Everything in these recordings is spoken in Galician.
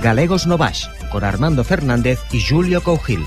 Galegos Novas, con Armando Fernández y Julio Cougil.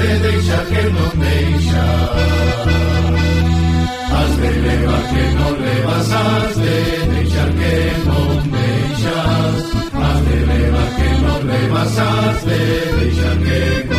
de deixar que non deixa Has de levar que non levas Has de deixar que non deixas Has de levar que non levas Has de deixar que non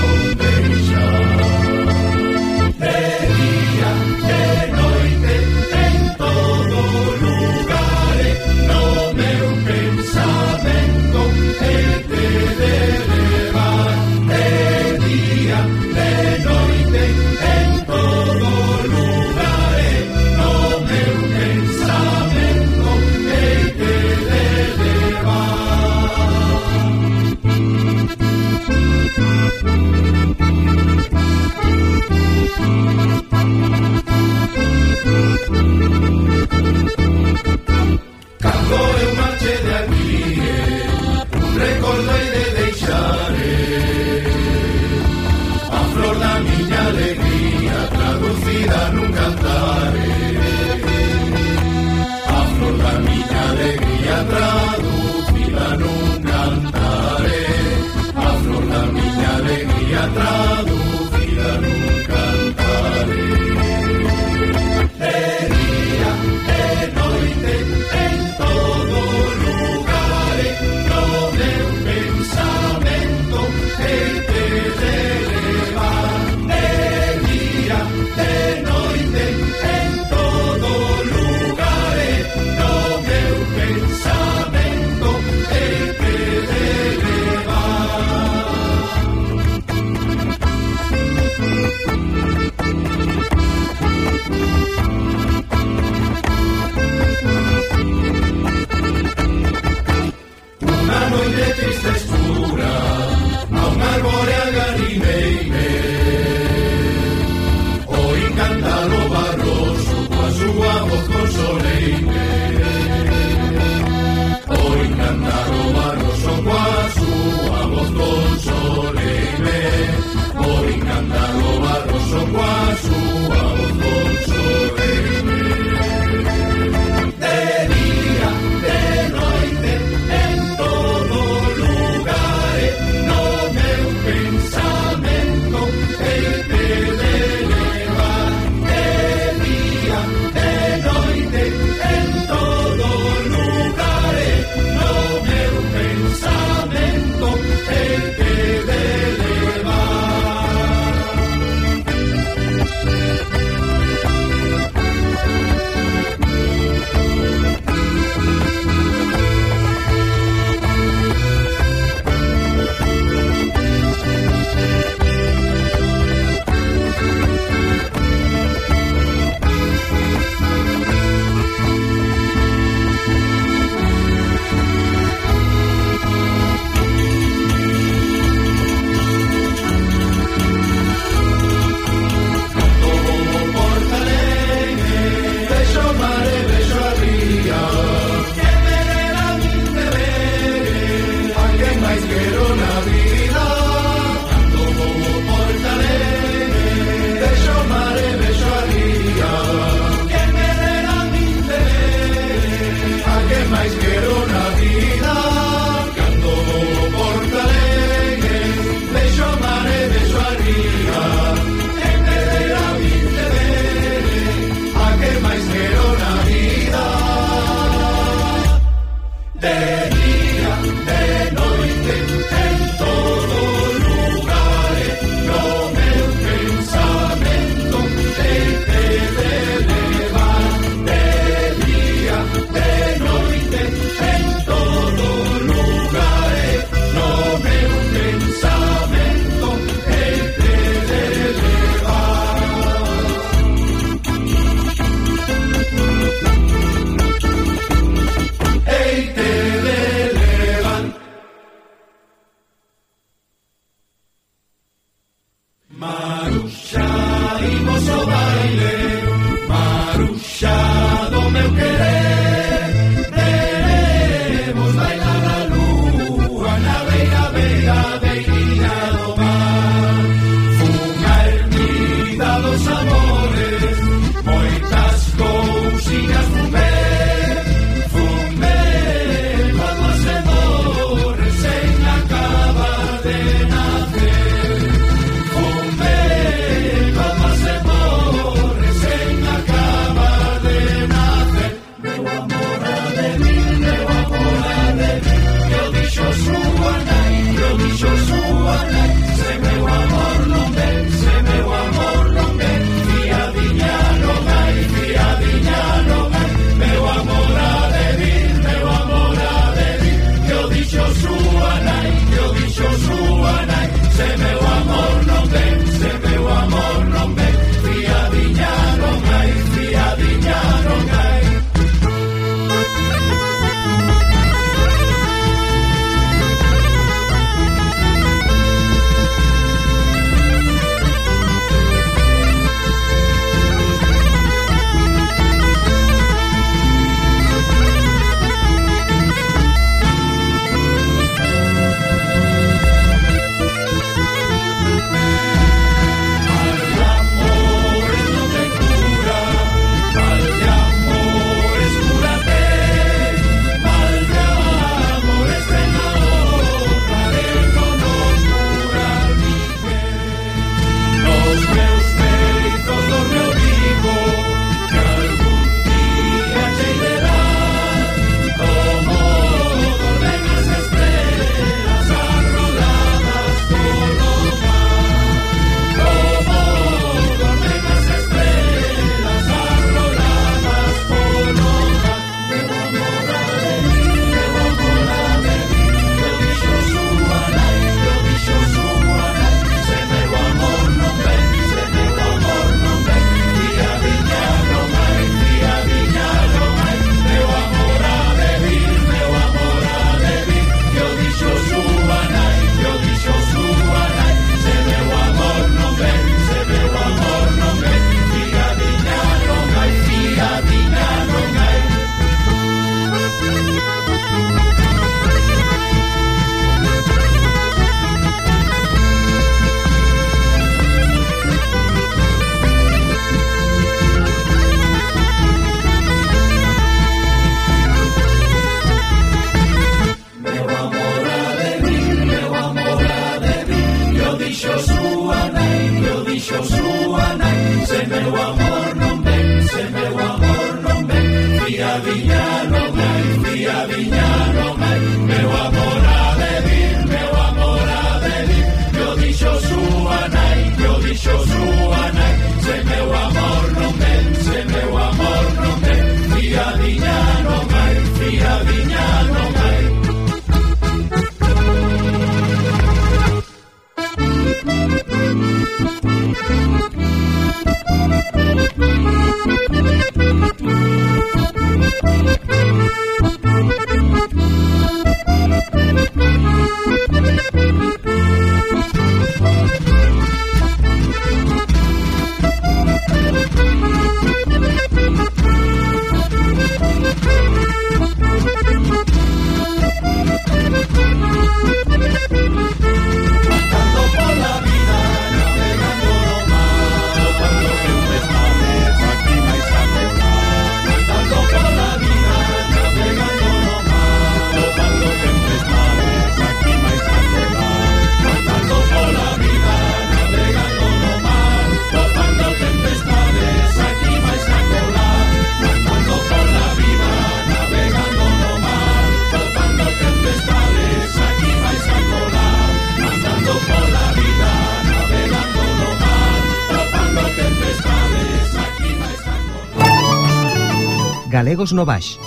galegos no Baix.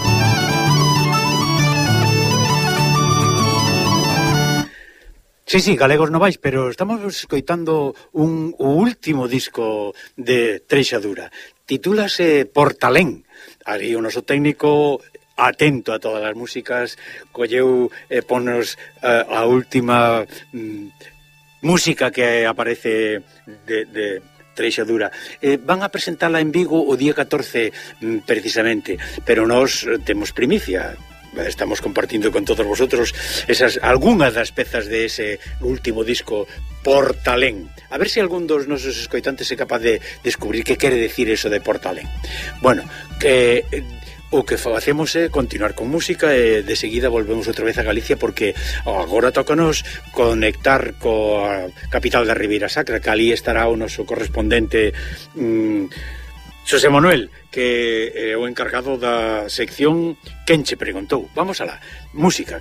Sí, sí, galegos no vais, pero estamos escoitando un o último disco de Treixadura. Titúlase Portalén. Ali o noso técnico atento a todas as músicas, colleu e eh, ponos eh, a última mm, música que aparece de, de Treixadura. Eh, van a presentala en Vigo o día 14 mm, precisamente, pero nós eh, temos primicia, eh, estamos compartindo con todos vosotros esas algunhas das pezas de ese último disco Portalén. A ver se algún dos nosos escoitantes é capaz de descubrir que quere decir eso de Portalén. Bueno, que eh, o que facemos é continuar con música e de seguida volvemos outra vez a Galicia porque agora tócanos conectar coa capital da Ribeira Sacra, que ali estará o noso correspondente mmm, Xosé Manuel, que é o encargado da sección Quen che preguntou. Vamos alá. Música.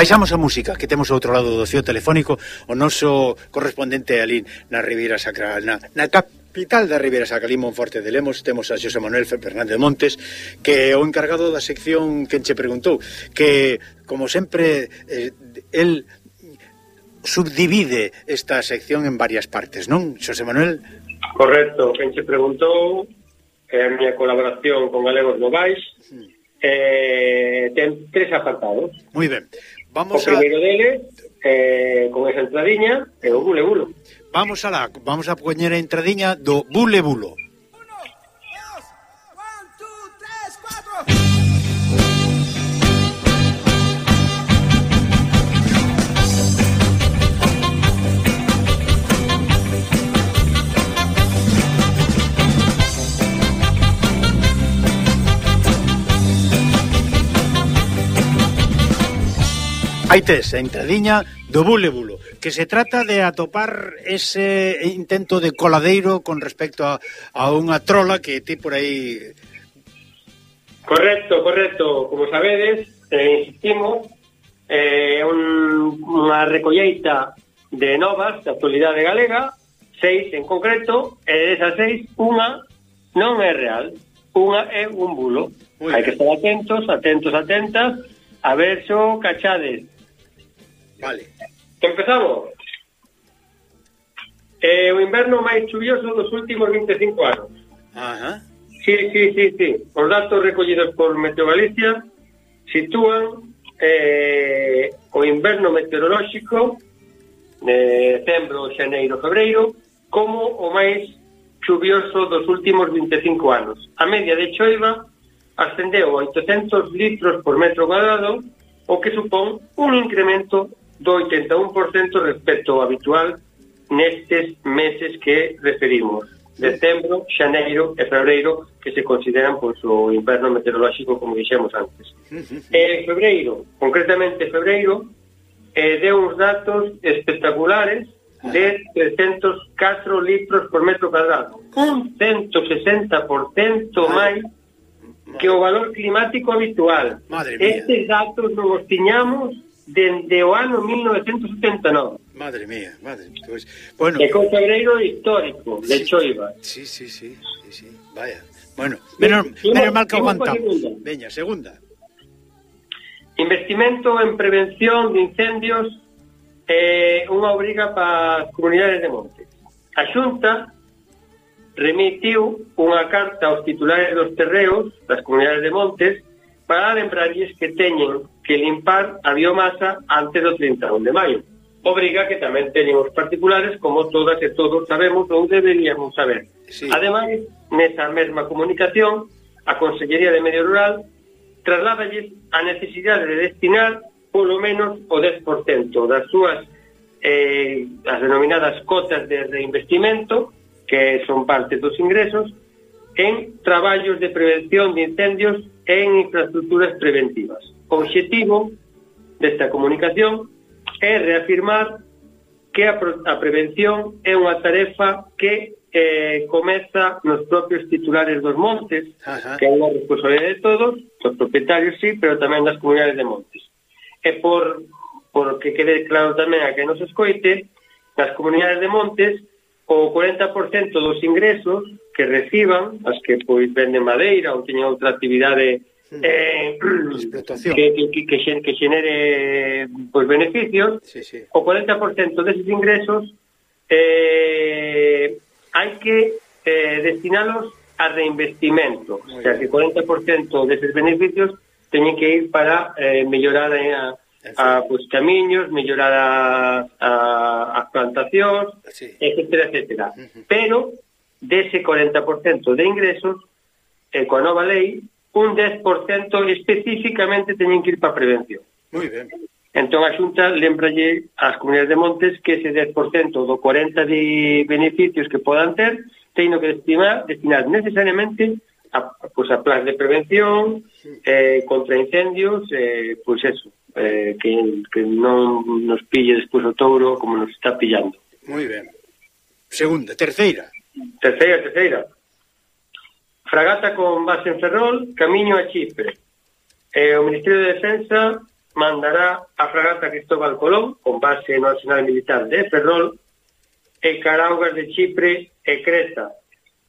Baixamos a música, que temos ao outro lado do fio telefónico o noso correspondente ali na Riviera Sacra, na, na capital da Riviera Sacra, ali Monforte de Lemos, temos a Xosé Manuel Fernández Montes, que é o encargado da sección que enche preguntou, que, como sempre, eh, el subdivide esta sección en varias partes, non, Xosé Manuel? Correcto, quen che preguntou é a miña colaboración con Galegos Novais, hmm. eh, ten tres apartados. Moi ben. Vamos o primeiro a... deles, eh, con esa entradiña, é o bule bulo. Vamos a la, vamos a poñer a entradiña do bule bulo. Aí tes, a entradiña do bulebulo, que se trata de atopar ese intento de coladeiro con respecto a, a unha trola que ti por aí... Correcto, correcto. Como sabedes, eh, insistimos, eh, é eh, un, unha recolleita de novas da actualidade galega, seis en concreto, e desas seis, unha non é real, unha é un bulo. Hai que estar atentos, atentos, atentas, a ver xo cachades Vale. Empezamos. Eh, o inverno máis chuvioso dos últimos 25 anos. Ajá. Sí, sí, sí, sí. Os datos recollidos por Meteo Galicia sitúan eh, o inverno meteorolóxico de decembro, xaneiro, febreiro como o máis chuvioso dos últimos 25 anos. A media de choiva ascendeu a 800 litros por metro cuadrado, o que supón un incremento do 81% respecto ao habitual nestes meses que referimos decembro, xaneiro e febreiro que se consideran pois, o inverno meteorolóxico como dixemos antes. E eh, febreiro, concretamente febreiro eh, deu uns datos espectaculares de 304 litros por metro cuadrado un 160% máis que o valor climático habitual. Estes datos non os tiñamos dende o ano 1979. Madre mía, madre mía. Bueno, e con cabreiro histórico de sí, Choiva. Sí, sí, sí, sí, sí, vaya. Bueno, menos, menos mal que aguantamos. Veña, segunda. Investimento en prevención de incendios é eh, unha obriga para as comunidades de monte. A Xunta remitiu unha carta aos titulares dos terreos das comunidades de montes para lembrarlles que teñen que limpar a biomasa antes do 31 de maio. Obriga que tamén teñen os particulares, como todas e todos sabemos ou deberíamos saber. Sí. Ademais, nesa mesma comunicación, a Consellería de Medio Rural trasladalles a necesidade de destinar polo menos o 10% das súas eh, as denominadas cotas de reinvestimento, que son parte dos ingresos, en traballos de prevención de incendios e en infraestructuras preventivas. O objetivo desta comunicación é reafirmar que a, a prevención é unha tarefa que eh, comeza nos propios titulares dos montes, Ajá. que é unha responsabilidade de todos, dos propietarios sí, pero tamén das comunidades de montes. E por, por que quede claro tamén a que nos escoite, nas comunidades de montes o 40% dos ingresos que reciban, as que pois venden madeira ou teñen outra actividade eh, que, que, que, que xenere pois, beneficios, sí, sí. o 40% deses ingresos eh, hai que eh, destinalos a reinvestimento. Muy o sea, bien. que 40% deses beneficios teñen que ir para eh, mellorar a, a, ah, pues, camiños, mellorar a, a, as plantacións, sí. etcétera, etcétera. Uh -huh. Pero, dese 40% de ingresos, eh, coa nova lei, un 10% especificamente teñen que ir para prevención. Moi ben. Entón a Xunta lembralle ás comunidades de montes que ese 10% do 40 de beneficios que podan ter teño que destinar, destinar necesariamente a, pues, a plans de prevención, sí. eh, contra incendios, eh, pois pues eso, eh, que, que non nos pille despois o touro como nos está pillando. Moi ben. Segunda, terceira. Terceira, terceira. Fragata con base en Ferrol, camiño a Chipre. Eh, o Ministerio de Defensa mandará a fragata Cristóbal Colón con base no Arsenal Militar de Ferrol e Caraugas de Chipre e Creta.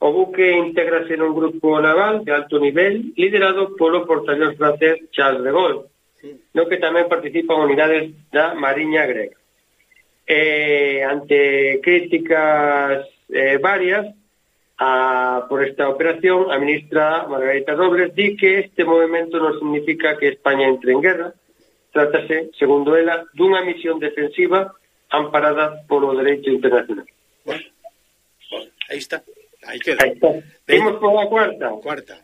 O buque integrase nun grupo naval de alto nivel liderado polo portaavións francés Charles de Gaulle no que tamén participan unidades da Mariña Grega. Eh, ante críticas eh, varias a, por esta operación, a ministra Margarita Robles di que este movimento non significa que España entre en guerra, trátase, segundo ela, dunha misión defensiva amparada polo dereito internacional. Bueno, bueno aí está. Aí queda. Aí está. Vimos a cuarta. Cuarta.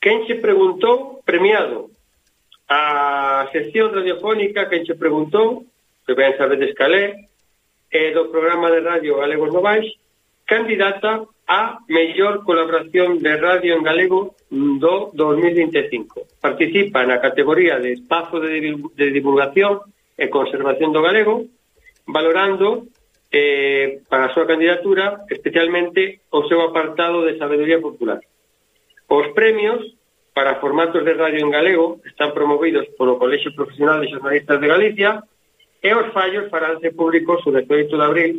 Quen se preguntou, premiado, a sección radiofónica quen se preguntou, que ben sabedes calé, é do programa de radio Galegos Novais, candidata a mellor colaboración de radio en galego do 2025. Participa na categoría de espazo de divulgación e conservación do galego, valorando eh, para a súa candidatura especialmente o seu apartado de sabedoría popular. Os premios para formatos de radio en galego están promovidos polo Colexio Profesional de Xornalistas de Galicia e os fallos faránse públicos o 18 de abril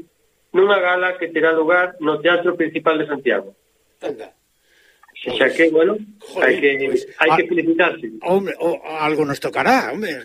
nunha gala que terá lugar no Teatro Principal de Santiago. Anda. Xa que, bueno, Joder, hai que, pues, hai que ah, felicitarse. Hombre, o, algo nos tocará, hombre,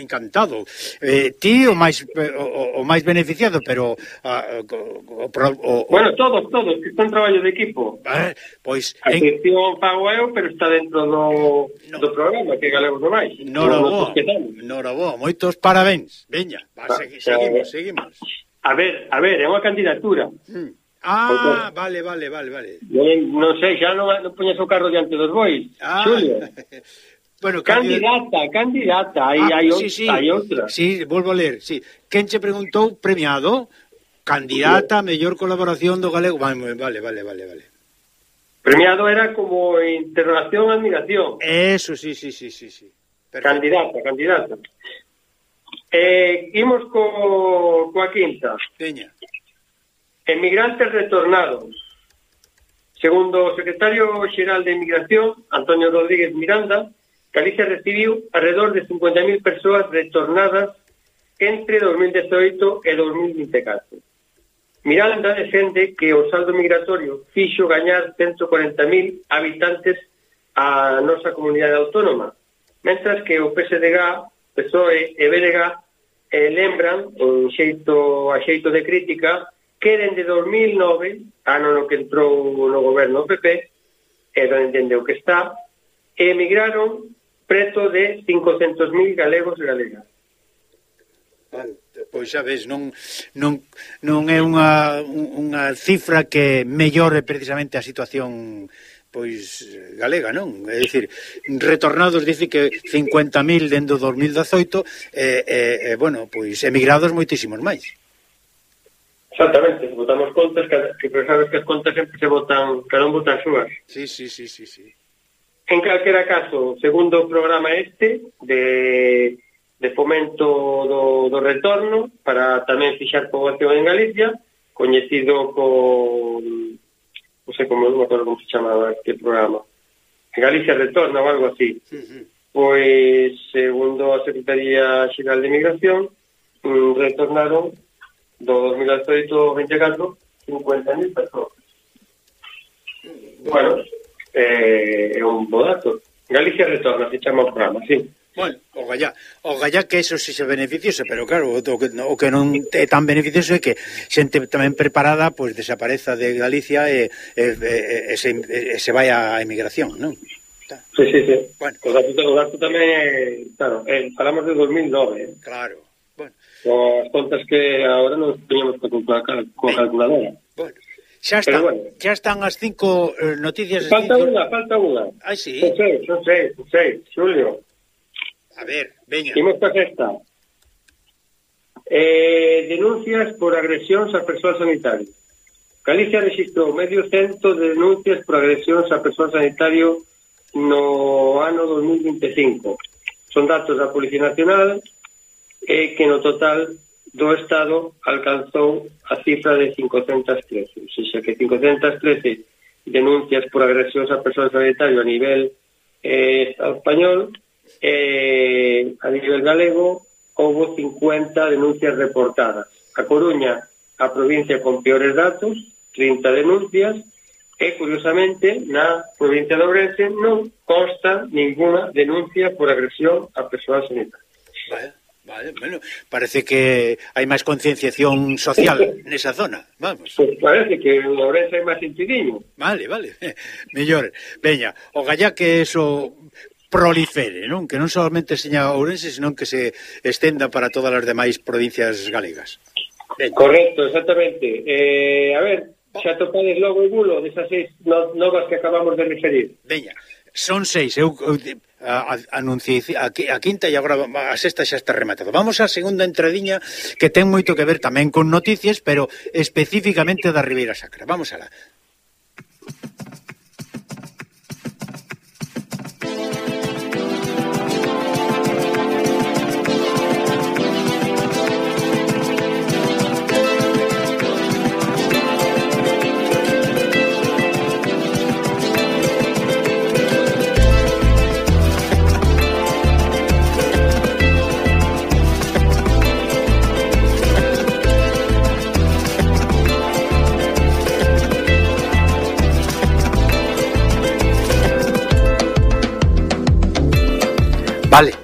encantado. Eh, ti o máis o, o máis beneficiado, pero ah, a, o, o, o, Bueno, todos, todos, que son traballo de equipo. Eh, pois a en... gestión pago eu, pero está dentro do, no. do programa que galego no vai. Noraboa, noraboa, moitos parabéns. Veña, va, ah, seguimos, eh, seguimos. A ver, a ver, é unha candidatura. Mm. Ah, vale, vale, vale, vale. Ben, non sei, xa non, non poñas o carro diante dos bois. Ah, Xulio. Bueno, candidata, candidata, aí ah, hai, sí, sí, hai outra. Sí, volvo a ler, sí. Quen che preguntou premiado? Candidata a mellor colaboración do galego. Vale, vale, vale, vale, vale. Premiado era como interrogación admiración. Eso, sí, sí, sí, sí, sí. Perfecto. Candidata, candidata. Eh, imos co, coa quinta. Peña. Emigrantes retornados. Segundo o secretario xeral de Inmigración, Antonio Rodríguez Miranda, Galicia recibiu alrededor de 50.000 persoas retornadas entre 2018 e 2024. Miranda defende que o saldo migratorio fixo gañar 140.000 habitantes a nosa comunidade autónoma, mentras que o PSDG, PSOE e BDG eh, lembran, en xeito, a xeito de crítica, que dende 2009, ano no que entrou no goberno PP, e non entendeu que está, emigraron preto de 500.000 galegos e galegas. Pois xa ves, non, non, non é unha, unha cifra que mellore precisamente a situación pois galega, non? É dicir, retornados dice que 50.000 dentro do 2018 e, e, e, bueno, pois emigrados moitísimos máis. Exactamente, votamos contas, que, que sabes que as contas sempre se votan, cada un vota as súas. Sí, sí, sí, sí, sí. En calquera caso, segundo programa este de, de fomento do, do retorno para tamén fixar poboación en Galicia, coñecido co non sei como, non acordo como se chamaba este programa. En Galicia Retorna ou algo así. Uh -huh. Pois, segundo a Secretaría Xeral de Migración, mm, retornaron do 2018 24, 50.000 persoas. Bueno, eh, é un bo dato. Galicia retorna, se chama o programa, sí. Bueno, o gallá, o gallá que eso si se beneficiosa, pero claro, o que, o que non é tan beneficioso é que xente tamén preparada pois pues, desapareza de Galicia e, e, e, e, se, e se vai a emigración, non? Sí, sí, sí. Bueno. O dato, o dato tamén claro, eh, falamos de 2009. Claro as contas que agora non teñamos coa, coa calculadora. Bueno, xa, está, bueno, xa están as cinco eh, noticias... Falta cinco... unha, falta unha. Ai, sí. Son sei, son sei, son Julio. A ver, veña. Imos pa sexta. Eh, denuncias por agresións a persoal sanitario. Galicia registrou medio cento de denuncias por agresións a persoal sanitario no ano 2025. Son datos da Policía Nacional, é que no total do Estado alcanzou a cifra de 513, ou seja, que 513 denuncias por agresións a persoas sanitario a nivel eh, español, eh, a nivel galego, houbo 50 denuncias reportadas. A Coruña, a provincia con peores datos, 30 denuncias, e, curiosamente, na provincia de Ourense non consta ninguna denuncia por agresión a persoas sanitarias. Vale. Vale, bueno, parece que hai máis concienciación social nesa zona, vamos. Pues parece que en Ourense hai máis sentidiño. Vale, vale, mellor. Veña, o gallá que eso prolifere, non? Que non solamente seña Ourense, senón que se estenda para todas as demais provincias galegas. Veña. Correcto, exactamente. Eh, a ver, oh. xa topades logo e bulo desas seis novas que acabamos de referir. Veña. Son seis. Eu, eu a, anunciei a, a quinta e agora a sexta xa está rematada. Vamos á segunda entradiña que ten moito que ver tamén con noticias, pero especificamente da Ribeira Sacra. Vamos alá.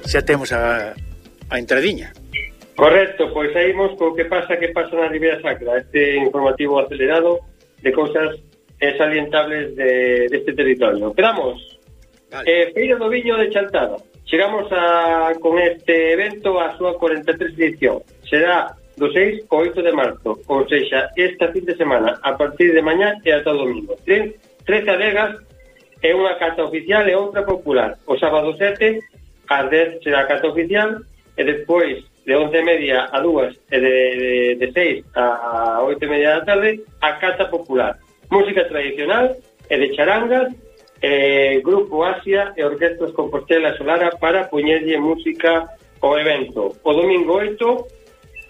xa temos a, a entradiña. Correcto, pois saímos co que pasa que pasa na Ribeira Sacra, este informativo acelerado de cousas salientables de, deste territorio. Quedamos. Vale. Eh, Feira do Viño de Chantada. Chegamos a, con este evento a súa 43 edición. Será do 6 ao 8 de marzo, ou seja, esta fin de semana, a partir de mañá e ata o domingo. Tres, tres adegas e unha cata oficial e outra popular. O sábado 7 ás 10 será a carta oficial e despois de 11 e media a 2 e de, de, de 6 a 8 e media da tarde a carta Popular. Música tradicional e de charangas e Grupo Asia e Orquestras Compostela Solara para poñerlle música ao evento. O domingo 8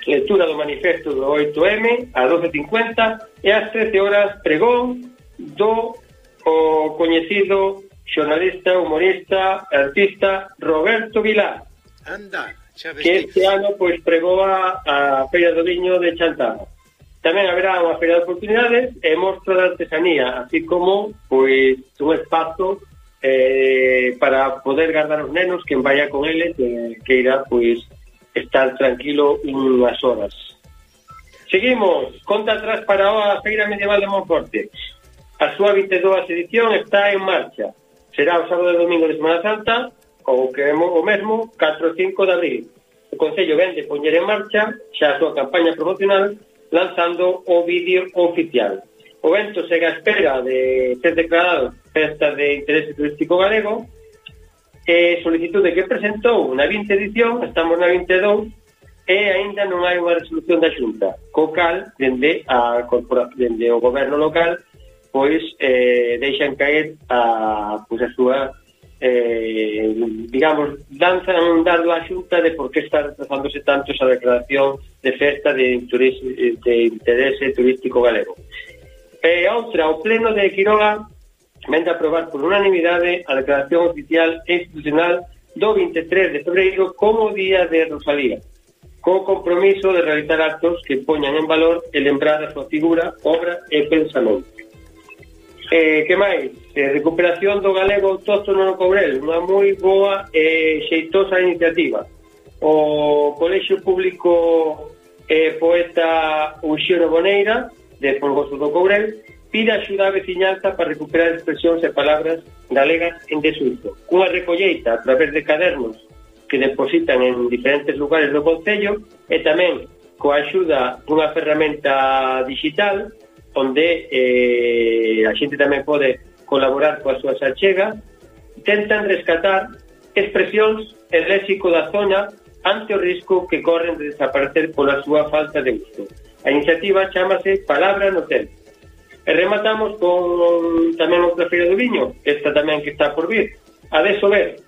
lectura do manifesto do 8M a 12.50 e ás 13 horas pregón do o coñecido xornalista, humorista artista Roberto Vilar. Anda, xa vestí. Que este ano pois preboa a Feira do Viño de Chantada. Tamén haberá unha feira de oportunidades e mostra de artesanía, así como pois un espazo eh, para poder guardar os nenos quen vaya con eles que, que irá pois estar tranquilo unhas horas. Seguimos, conta atrás para a Feira Medieval de Monforte. A súa 22 edición está en marcha Será o sábado e domingo de Semana Santa, ou que é o mesmo, 4 e 5 de abril. O Concello vende poñer en marcha xa a súa campaña promocional lanzando o vídeo oficial. O evento segue a espera de ser declarado festa de interese turístico galego e solicitude que presentou na 20 edición, estamos na 22, e aínda non hai unha resolución da Xunta, co cal, dende, a dende o goberno local, pois eh, deixan caer a, pois a súa eh, digamos, danzan dando a xunta de por que está retrasándose tanto esa declaración de festa de, interés, de interese turístico galego. E outra, o pleno de Quiroga vende aprobar por unanimidade a declaración oficial e institucional do 23 de febreiro como día de Rosalía, co compromiso de realizar actos que poñan en valor e lembrar a súa figura, obra e pensamento. Eh, que máis? Eh, recuperación do galego autóctono no Cobrel, unha moi boa e eh, xeitosa iniciativa. O Colexio Público eh, Poeta Uxero Boneira, de Folgoso do Cobrel, pide axuda a veciñanza para recuperar expresións e palabras galegas en desuso. Cunha recolleita a través de cadernos que depositan en diferentes lugares do Concello e tamén coa axuda dunha ferramenta digital onde eh, a xente tamén pode colaborar coa súa achegas, tentan rescatar expresións e léxico da zona ante o risco que corren de desaparecer pola súa falta de uso. A iniciativa chamase Palabra no Tempo. E rematamos con tamén outra feira do viño, esta tamén que está por vir. A de Sober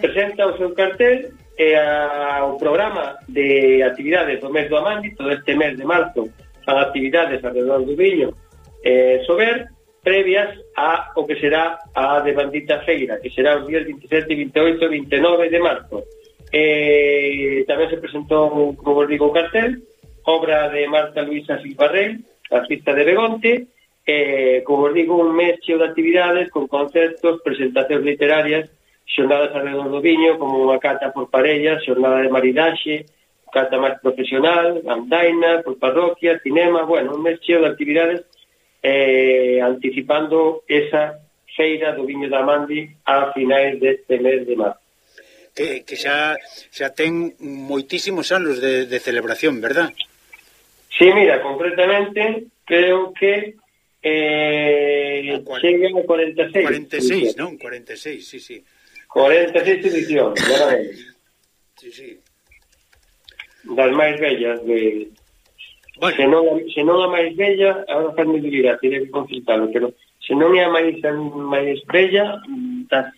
presenta o seu cartel e a, o programa de actividades do mes do Amandi, todo este mes de marzo fan actividades alrededor do viño eh, Sober previas a o que será a Devandita Feira, que será os días 27, 28 e 29 de marzo. Eh, tamén se presentou, como vos digo, o cartel, obra de Marta Luisa Silvarrel, artista de Begonte, eh, como vos digo, un mes cheo de actividades con concertos, presentacións literarias, xornadas alrededor do viño, como unha cata por parellas, xornada de maridaxe, canta máis profesional, andaina, por parroquia, cinema, bueno, un mes cheo de actividades eh, anticipando esa feira do viño da Mandi a finais deste mes de marzo. Que, que xa, xa ten moitísimos anos de, de celebración, verdad? Sí, mira, concretamente creo que eh, chega a 46. 46, non? 46, sí, sí. 46 edición, claramente. sí, sí das máis bellas de... Bueno. Se, non, se non a máis bella, agora fazme dubida, tiene que consultalo, pero se non é a máis, a máis bella, mm, das,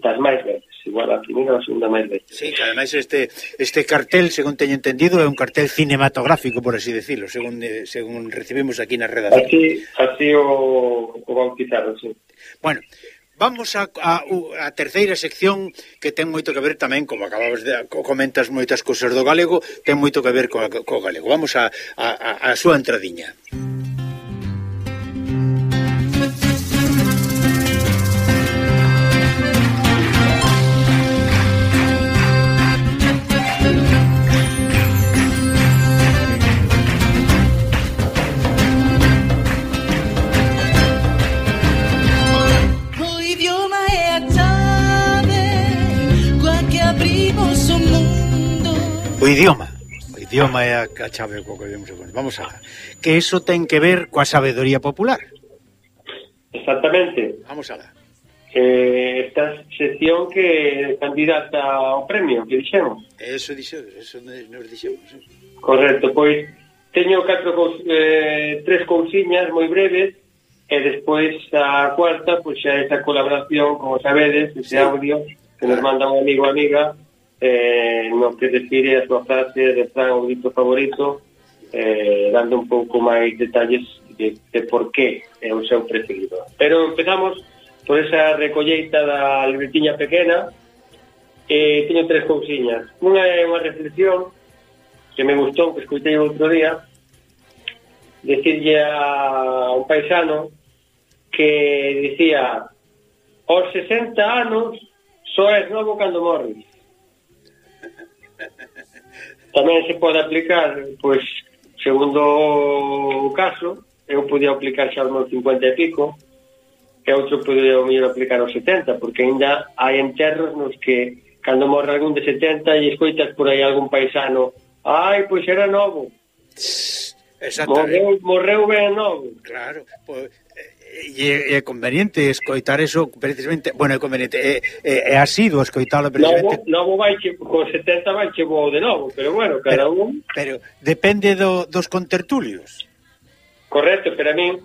das máis bellas igual a primeira ou a segunda máis bella. Sí, que ademais este, este cartel, según teño entendido, é un cartel cinematográfico, por así decirlo, según, eh, según recibimos aquí na redacción. Así, así o, o bautizaron, sí. Bueno, Vamos a, a, a terceira sección que ten moito que ver tamén, como acababas de comentas moitas cousas do galego, ten moito que ver co, co galego. Vamos a, a, a súa entradiña. Música idioma. O idioma é a chave co que vemos agora. Vamos a que eso ten que ver coa sabedoría popular. Exactamente. Vamos a la. Eh, esta sección que candidata ao premio, que dixemos. Eso dixemos, eso nos dixemos. Eh. Correcto, pois teño catro eh, tres cousiñas moi breves e despois a cuarta, pois xa esa colaboración, como sabedes, ese sí. audio que nos manda un amigo amiga eh, no que define a súa frase refrán o grito favorito eh, dando un pouco máis detalles de, de por que é o seu preferido. Pero empezamos por esa recolleita da libretiña pequena eh, teño tres cousiñas. Unha é unha reflexión que me gustou, que escutei outro día decirlle a un paisano que dicía aos 60 anos só es novo cando morres Tamén se pode aplicar, pois, segundo o caso, eu podía aplicar xa aos 50 e pico, e outro podía o mellor aplicar aos 70, porque ainda hai enterros nos que cando morre algún de 70 e escoitas por aí algún paisano, ai, pois era novo. Morreu, morreu ben novo. Claro, pois, e, é conveniente escoitar eso precisamente, bueno, é conveniente é, é, é asido escoitalo precisamente. novo, novo vai che, con 70 vai che vou de novo pero bueno, cada pero, un. pero depende do, dos contertulios. Correcto, pero a min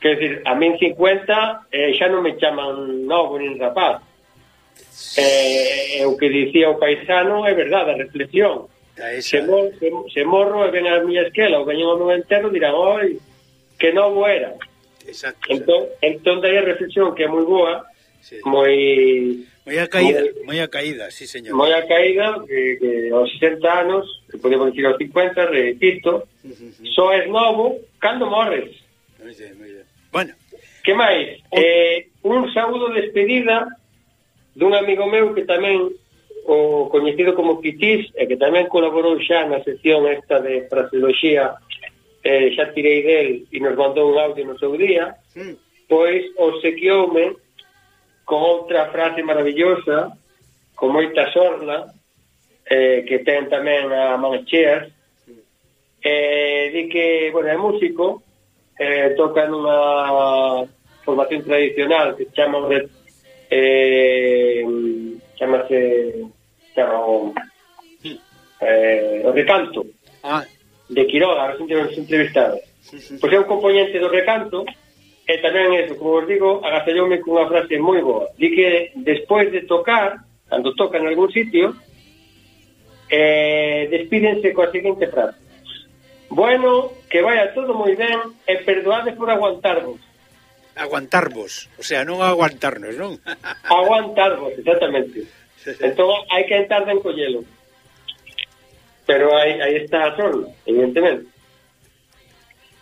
que decir, a min 50 eh, xa non me chaman novo nin rapaz. Eh, o que dicía o paisano é verdade, a reflexión. Se, mor, se, se morro e ven a miña esquela ou veñen ao meu enterro dirán, oi, que novo era Exacto. Entón, entón dai a reflexión que é moi boa, sí. moi... Moi a caída, moi, moi a caída, sí, señor. Moi a caída, que, que aos 60 anos, que podemos dicir aos 50, repito, uh -huh. só é novo cando morres. Moi ben, moi ben. Bueno. Que máis? O... Eh, un saúdo de despedida dun amigo meu que tamén o coñecido como Pitis e que tamén colaborou xa na sección esta de fraseoloxía eh, xa tirei del e nos mandou un audio no seu día, mm. pois obsequioume con outra frase maravillosa, con moita sorna, eh, que ten tamén a Mancheas, eh, di que, bueno, é músico, eh, toca nunha formación tradicional que chama eh, chamase chama, o, eh, o recanto. Ah, de Quiroga, nos últimos entrevistados. Pois é un componente do recanto, e tamén eso, como vos digo, agasalloume cunha frase moi boa. Di que despois de tocar, cando tocan en algún sitio, eh, despídense coa seguinte frase. Bueno, que vaya todo moi ben e perdoade por aguantarvos. Aguantarvos, o sea, non aguantarnos, non? aguantarvos, exactamente. Entón, hai que entrar ben collelo pero aí, aí está a sol, evidentemente.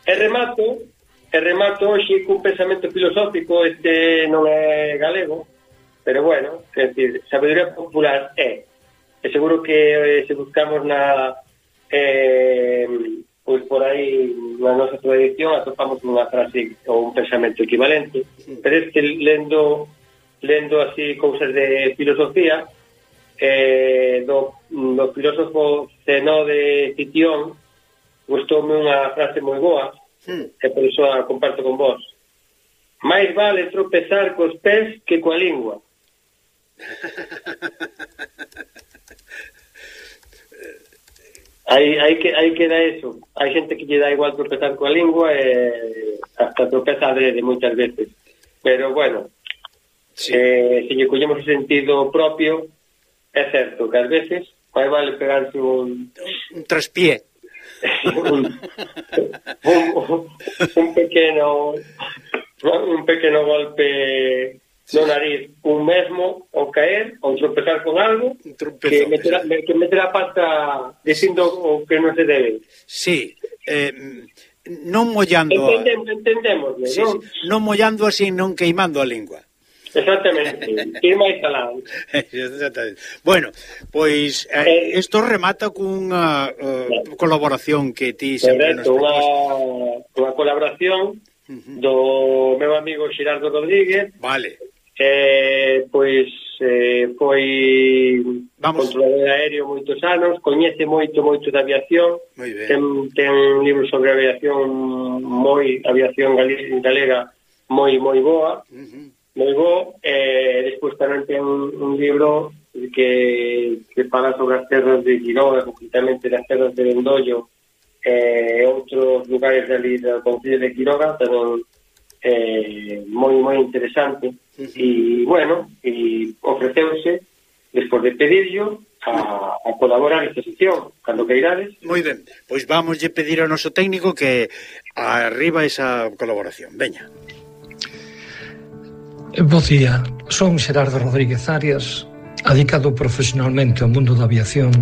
E remato, e remato hoxe cun pensamento filosófico, este non é galego, pero bueno, é decir, sabedoria popular é. E seguro que eh, se buscamos na eh, pois por aí na nosa tradición atopamos unha frase ou un pensamento equivalente, pero este lendo lendo así cousas de filosofía, eh, do, mm, do filósofo Zenó de Citión gustoume unha frase moi boa sí. e por iso a comparto con vos máis vale tropezar cos pés que coa lingua hai, hai que hai que dar eso hai xente que lle dá igual tropezar coa lingua e hasta tropeza adrede moitas veces pero bueno sí. eh, se lle collemos o sentido propio é certo que ás veces vai vale pegarse un... Un traspié. un, un, un pequeno un pequeno golpe sí. no nariz un mesmo ou caer ou tropezar con algo que meterá, que que a pata dicindo o que non se debe Sí, eh, non mollando Entendemos, entendemos sí, non? Sí. non mollando así non queimando a lingua Exactamente, firma instalado. Exactamente. Bueno, pois eh, eh isto remata cunha uh, colaboración que ti sempre Correcto, nos. Unha, unha colaboración uh -huh. do meu amigo Xirardo Rodríguez. Vale. Eh, pois eh, foi Vamos. controlador aéreo moitos anos, coñece moito moito da aviación, ten, ten un libro sobre aviación moi aviación galega moi moi boa. Uh -huh moi bo, e eh, despois tamén ten un, un libro que, que fala sobre as terras de Girona, concretamente das terras de Vendollo e eh, outros lugares ali do Concello de Quiroga, tamén eh, moi, moi interesante. E, sí, sí. bueno, e ofreceuse, despois de pedirlo, a, a colaborar esta sesión, cando que irades. Moi ben, pois vamos lle pedir ao noso técnico que arriba esa colaboración. Veña. Bo día, son Xerardo Rodríguez Arias, adicado profesionalmente ao mundo da aviación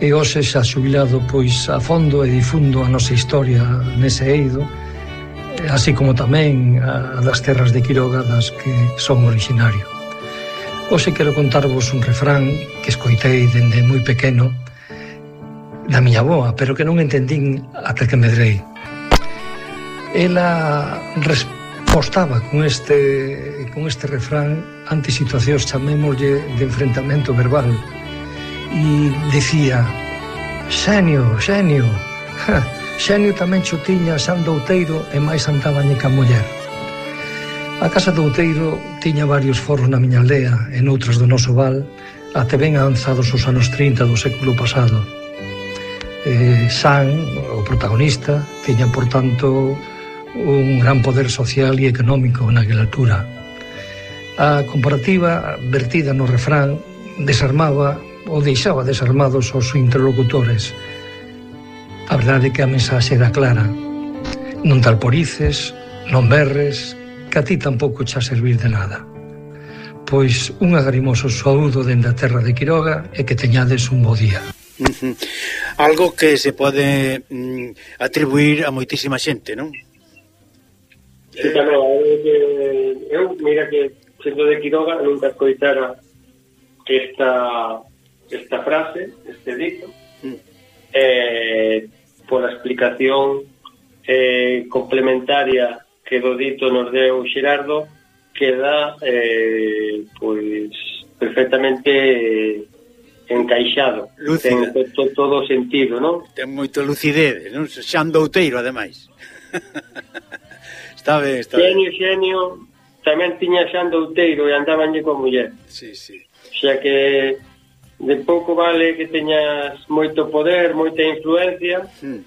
e hoxe xa xubilado pois a fondo e difundo a nosa historia nese eido, así como tamén a das terras de Quiroga das que son originario. Hoxe quero contarvos un refrán que escoitei dende moi pequeno da miña boa, pero que non entendín ata que medrei. Ela responde apostaba con este, con este refrán ante situacións, chamémoslle, de enfrentamento verbal. E decía, xenio, xenio, xenio tamén xo tiña San Douteiro e máis andabañe ca muller. A casa do Outeiro tiña varios forros na miña aldea e noutras do noso val, até ben avanzados os anos 30 do século pasado. Eh, San, o protagonista, tiña, por tanto, un gran poder social e económico naquela altura. A comparativa vertida no refrán desarmaba ou deixaba desarmados aos interlocutores. A verdade é que a mensaxe era clara. Non talporices, non berres, que a ti tampouco xa servir de nada. Pois un agrimoso saúdo dende a terra de Quiroga e que teñades un bo día. Algo que se pode mm, atribuir a moitísima xente, non? Sí, non, é eu, mira que sendo de Quiroga nunca escoitara esta esta frase, este dito, mm. eh, pola explicación eh, complementaria que do dito nos deu Xerardo, queda eh, pois perfectamente eh, encaixado. Lúcida. Ten todo, todo sentido, non? Ten moito lucidez, non? Xan douteiro, ademais. Está ben, está ben. Xenio, tamén tiña xan douteiro e andabanlle con muller. Sí, sí. Xa que de pouco vale que teñas moito poder, moita influencia, mm.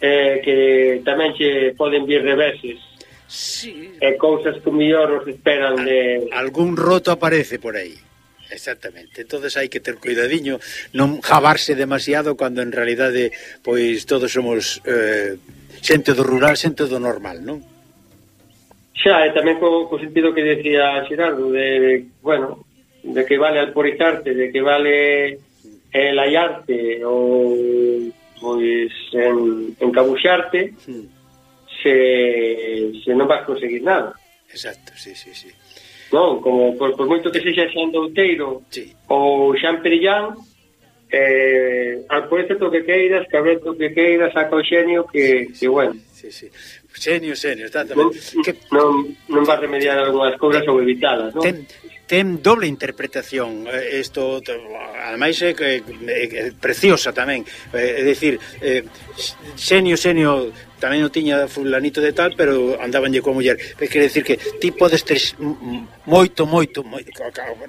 eh, que tamén che poden vir reveses. Sí. E cousas que mellor os esperan de... Algún roto aparece por aí. Exactamente, entonces hai que ter cuidadiño, non jabarse demasiado cando en realidade pois todos somos eh, xente do rural, xente do normal, non? Xa, e tamén co, co sentido que decía Xerardo, de, bueno, de que vale alporizarte, de que vale eh, laiarte ou pois en, encabuxarte sí. se, se non vas conseguir nada. Exacto, sí, sí, sí. Non, como por, por moito que sexa xa en Douteiro sí. ou xa en Perillán, eh, alporizate o que queiras, cabrete o que queiras, saca o xenio que, sí, sí, que bueno. Sí, sí. Xenio, xenio, está Non, que... non, non va remediar algunhas cousas ou evitalas, non? Ten, ten doble interpretación eh, isto ademais é, é, é preciosa tamén. Eh, é dicir é, xenio xenio tamén o tiña fulanito de tal pero andabanlle coa muller. É quer decir que ti podes ter moito moito, moito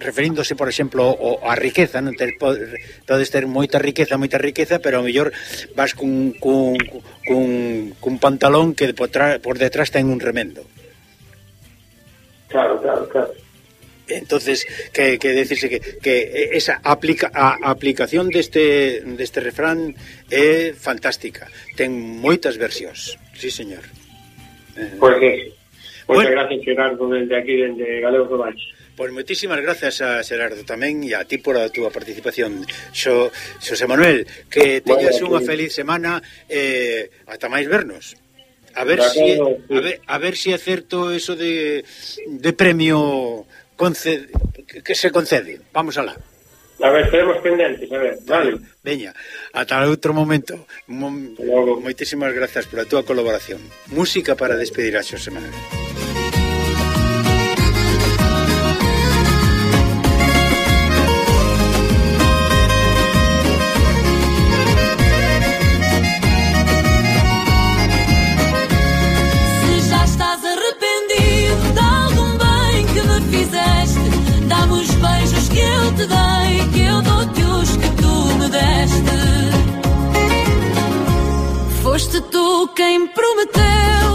referíndose por exemplo o, a riqueza non? Ter, podes ter moita riqueza moita riqueza pero ao mellor vas cun, cun, cun, cun pantalón que por, tra, por detrás ten un remendo. Claro, claro, claro entonces que, que decirse que, que esa aplica, a aplicación deste, deste refrán é fantástica. Ten moitas versións. Sí señor. Eh. Pois pues, moitas bueno, gracias Gerardo desde aquí, desde Galego Baix. Pois moitísimas grazas a Gerardo tamén e a ti por a túa participación. Xo, Xosé Manuel, que teñas bueno, unha feliz semana eh, ata máis vernos. A ver se si, a ver, a ver si é certo eso de, de premio concede, que se concede. Vamos alá. A ver, estaremos pendentes, a ver, vale. Veña, ata outro momento. Mo Moitísimas grazas pola túa colaboración. Música para despedir a Xosé Manuel. Tu quem prometeu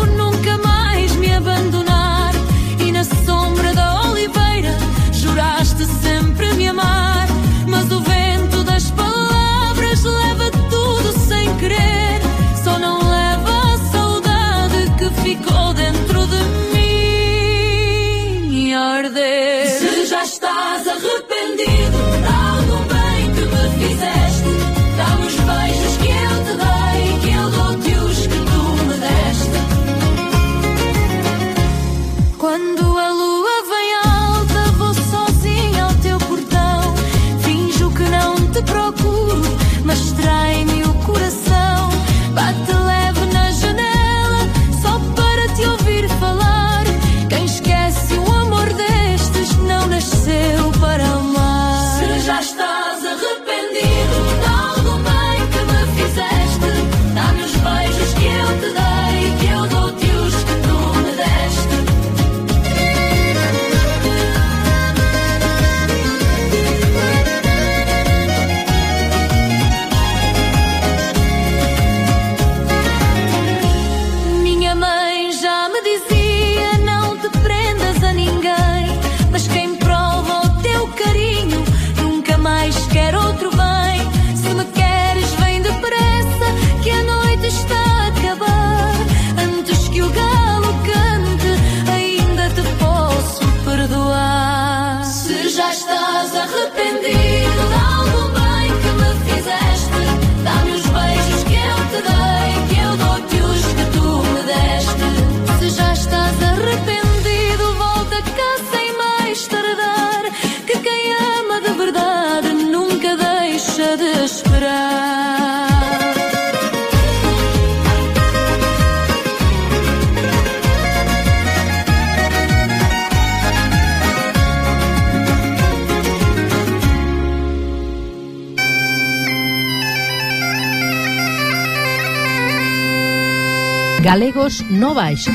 no baix.